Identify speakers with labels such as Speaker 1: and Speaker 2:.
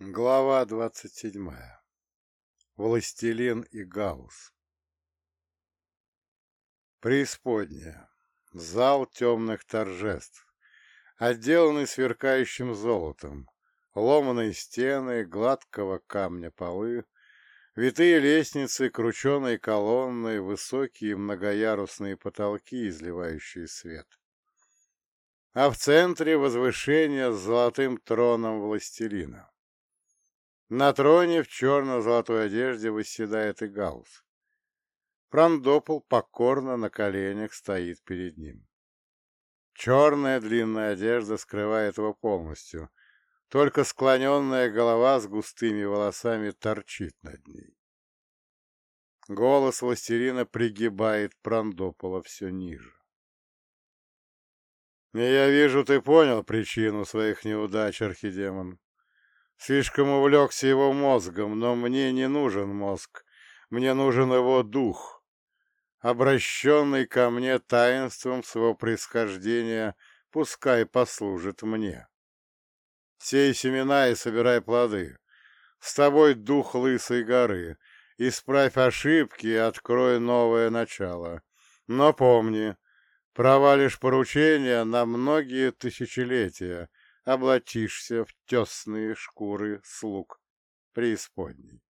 Speaker 1: Глава двадцать седьмая. Властелин и Гаус. Преисподняя. Зал темных торжеств. Отделанный сверкающим золотом. Ломаные стены, гладкого камня полы, витые лестницы, крученые колонны, высокие многоярусные потолки, изливающие свет. А в центре возвышение с золотым троном властелина. На троне в черно-золотой одежде восседает и Гаус. Прандопол покорно на коленях стоит перед ним. Черная длинная одежда скрывает его полностью, только склоненная голова с густыми волосами торчит над ней. Голос властелина пригибает Прандопола все ниже. «Я вижу, ты понял причину своих неудач, архидемон. Слишком увлекся его мозгом, но мне не нужен мозг, мне нужен его дух, обращенный ко мне таинством своего происхождения, пускай послужит мне. Сей семена и собирай плоды. С тобой дух лысой горы. Исправь ошибки и открой новое начало. Но помни, провалишь поручения на многие тысячелетия — облачишься в тесные шкуры слуг преисподней.